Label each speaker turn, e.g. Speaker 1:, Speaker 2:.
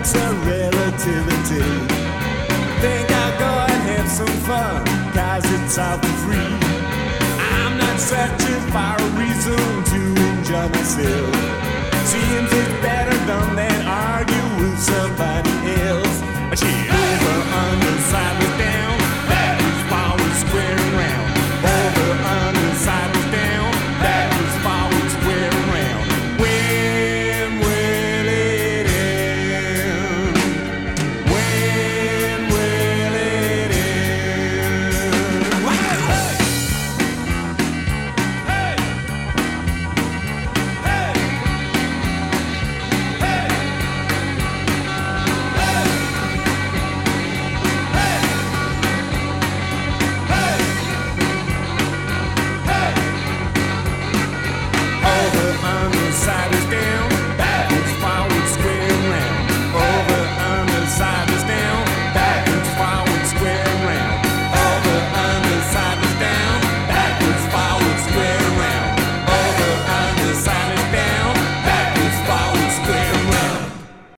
Speaker 1: activity. Think I'll go and have some fun, cause it's out for free. I'm not searching for a reason to enjoy myself.